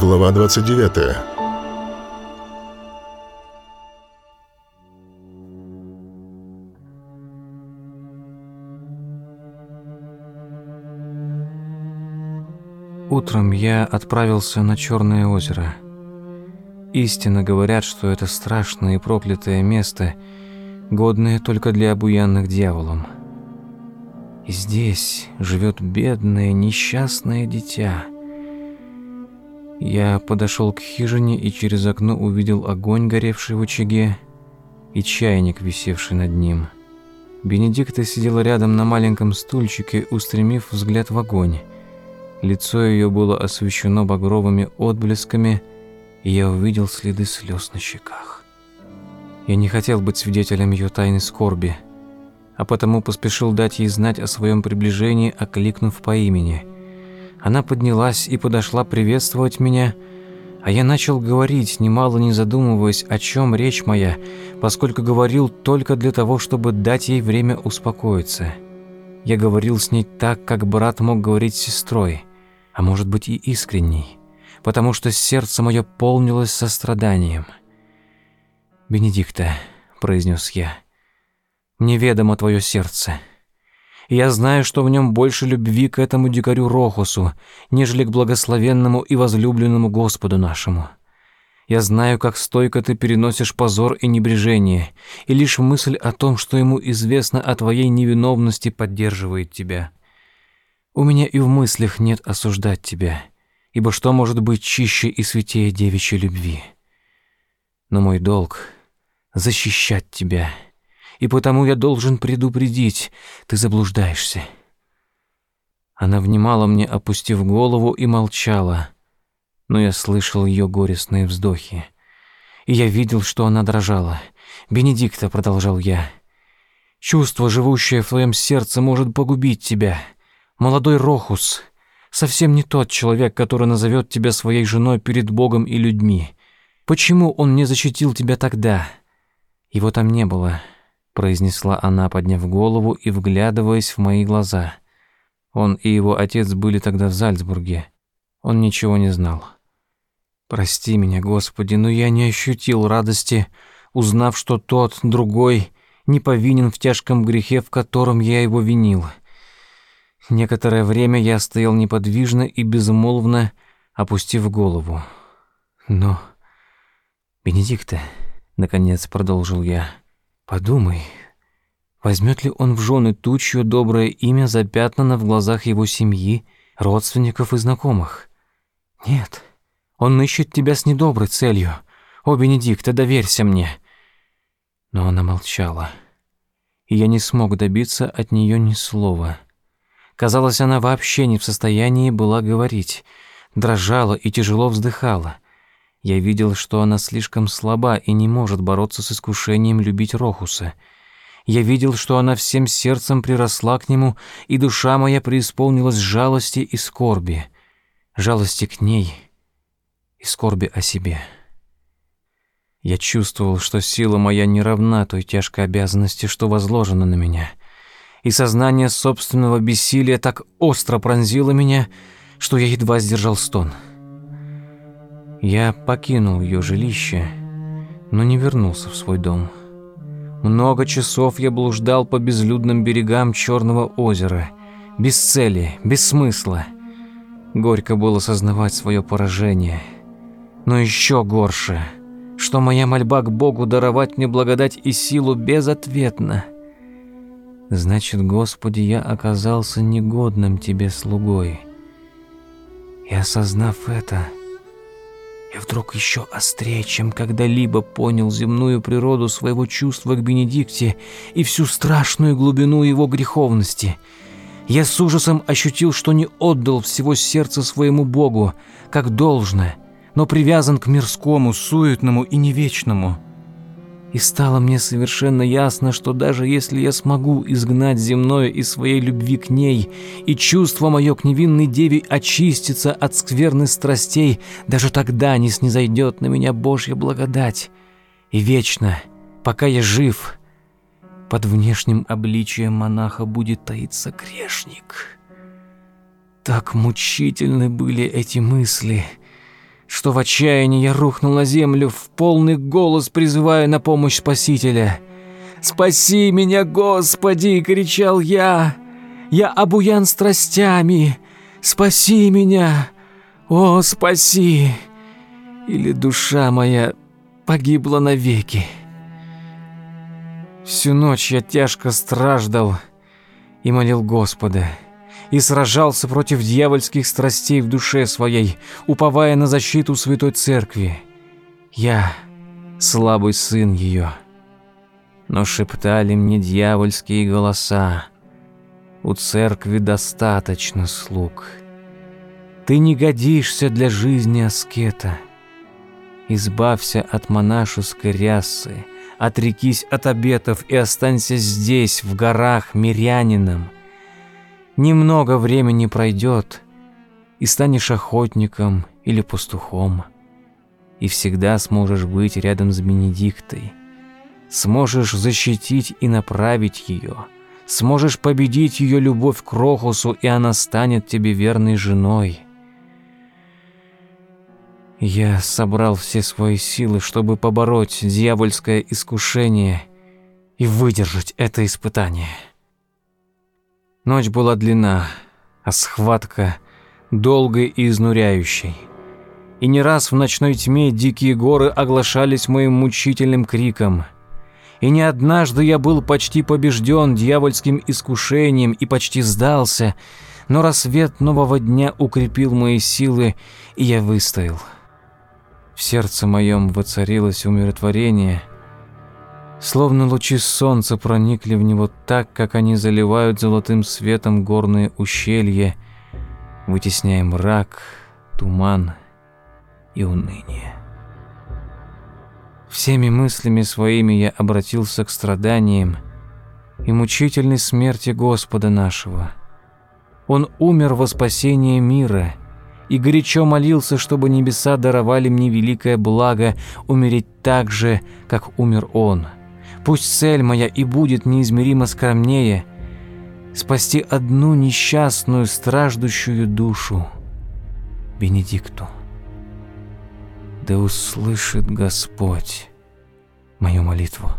Глава 29 Утром я отправился на Черное озеро. Истинно говорят, что это страшное и проклятое место, годное только для обуянных дьяволом. И здесь живет бедное, несчастное дитя. Я подошел к хижине и через окно увидел огонь, горевший в очаге, и чайник, висевший над ним. Бенедикта сидела рядом на маленьком стульчике, устремив взгляд в огонь. Лицо ее было освещено багровыми отблесками, и я увидел следы слез на щеках. Я не хотел быть свидетелем ее тайной скорби – а потому поспешил дать ей знать о своем приближении, окликнув по имени. Она поднялась и подошла приветствовать меня, а я начал говорить, немало не задумываясь, о чем речь моя, поскольку говорил только для того, чтобы дать ей время успокоиться. Я говорил с ней так, как брат мог говорить с сестрой, а может быть и искренней, потому что сердце мое полнилось состраданием. «Бенедикта», — произнес я, — мне ведомо твое сердце. И я знаю, что в нем больше любви к этому дикарю Рохусу, нежели к благословенному и возлюбленному Господу нашему. Я знаю, как стойко ты переносишь позор и небрежение, и лишь мысль о том, что ему известно о твоей невиновности, поддерживает тебя. У меня и в мыслях нет осуждать тебя, ибо что может быть чище и святее девичьей любви? Но мой долг — защищать тебя — и потому я должен предупредить, ты заблуждаешься». Она внимала мне, опустив голову, и молчала, но я слышал ее горестные вздохи. И я видел, что она дрожала. «Бенедикта», — продолжал я, — «чувство, живущее в твоем сердце, может погубить тебя. Молодой Рохус совсем не тот человек, который назовет тебя своей женой перед Богом и людьми. Почему он не защитил тебя тогда? Его там не было» произнесла она, подняв голову и вглядываясь в мои глаза. Он и его отец были тогда в Зальцбурге. Он ничего не знал. Прости меня, Господи, но я не ощутил радости, узнав, что тот, другой, не повинен в тяжком грехе, в котором я его винил. Некоторое время я стоял неподвижно и безмолвно, опустив голову. Но, Бенедикта, наконец продолжил я, — Подумай, возьмет ли он в жены ту, чье доброе имя запятнано в глазах его семьи, родственников и знакомых? Нет, он ищет тебя с недоброй целью. О, Бенедикта, доверься мне. Но она молчала, и я не смог добиться от нее ни слова. Казалось, она вообще не в состоянии была говорить, дрожала и тяжело вздыхала. Я видел, что она слишком слаба и не может бороться с искушением любить Рохуса. Я видел, что она всем сердцем приросла к нему, и душа моя преисполнилась жалости и скорби. Жалости к ней и скорби о себе. Я чувствовал, что сила моя не равна той тяжкой обязанности, что возложена на меня. И сознание собственного бессилия так остро пронзило меня, что я едва сдержал стон. — я покинул ее жилище, но не вернулся в свой дом. Много часов я блуждал по безлюдным берегам Черного озера, без цели, без смысла. Горько было сознавать свое поражение. Но еще горше, что моя мольба к Богу даровать мне благодать и силу безответна. Значит, Господи, я оказался негодным Тебе слугой. И осознав это, я вдруг еще острее, чем когда-либо понял земную природу своего чувства к Бенедикте и всю страшную глубину его греховности. Я с ужасом ощутил, что не отдал всего сердца своему Богу, как должно, но привязан к мирскому, суетному и невечному. И стало мне совершенно ясно, что даже если я смогу изгнать земное из своей любви к ней, и чувство мое к невинной деве очистится от скверных страстей, даже тогда не снизойдет на меня Божья благодать. И вечно, пока я жив, под внешним обличием монаха будет таиться грешник. Так мучительны были эти мысли, что в отчаянии я рухнул на землю, в полный голос призывая на помощь Спасителя. «Спаси меня, Господи!» — кричал я. «Я обуян страстями! Спаси меня! О, спаси!» Или душа моя погибла навеки. Всю ночь я тяжко страждал и молил Господа и сражался против дьявольских страстей в душе своей, уповая на защиту Святой Церкви. Я слабый сын ее. Но шептали мне дьявольские голоса. У церкви достаточно слуг. Ты не годишься для жизни аскета. Избавься от монашеской рясы, отрекись от обетов и останься здесь, в горах, мирянином, Немного времени пройдет, и станешь охотником или пастухом, и всегда сможешь быть рядом с Бенедиктой. Сможешь защитить и направить ее, сможешь победить ее любовь к Рохусу, и она станет тебе верной женой. Я собрал все свои силы, чтобы побороть дьявольское искушение и выдержать это испытание. Ночь была длинна, а схватка долгой и изнуряющей. И не раз в ночной тьме дикие горы оглашались моим мучительным криком. И не однажды я был почти побежден дьявольским искушением и почти сдался, но рассвет нового дня укрепил мои силы, и я выстоял. В сердце моем воцарилось умиротворение — Словно лучи солнца проникли в него так, как они заливают золотым светом горные ущелья, вытесняя мрак, туман и уныние. Всеми мыслями своими я обратился к страданиям и мучительной смерти Господа нашего. Он умер во спасение мира и горячо молился, чтобы небеса даровали мне великое благо умереть так же, как умер Он – Пусть цель моя и будет неизмеримо скромнее спасти одну несчастную, страждущую душу, Бенедикту. Да услышит Господь мою молитву.